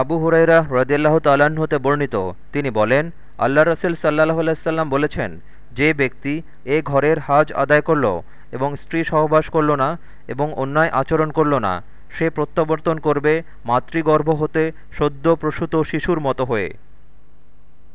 আবু হুরাইরা রদিয়াল্লাহ তাল্লাহ্ন হতে বর্ণিত। তিনি বলেন, আল্লাহ রসুল সাল্লাহ আলাইসাল্লাম বলেছেন, যে ব্যক্তি এ ঘরের হাজ আদায় করল এবং স্ত্রী সহবাস করল না এবং অন্যায় আচরণ করল না, সে প্রত্যাবর্তন করবে মাতৃগর্ভ হতে সদ্য প্রসূত শিশুর মতো হয়ে।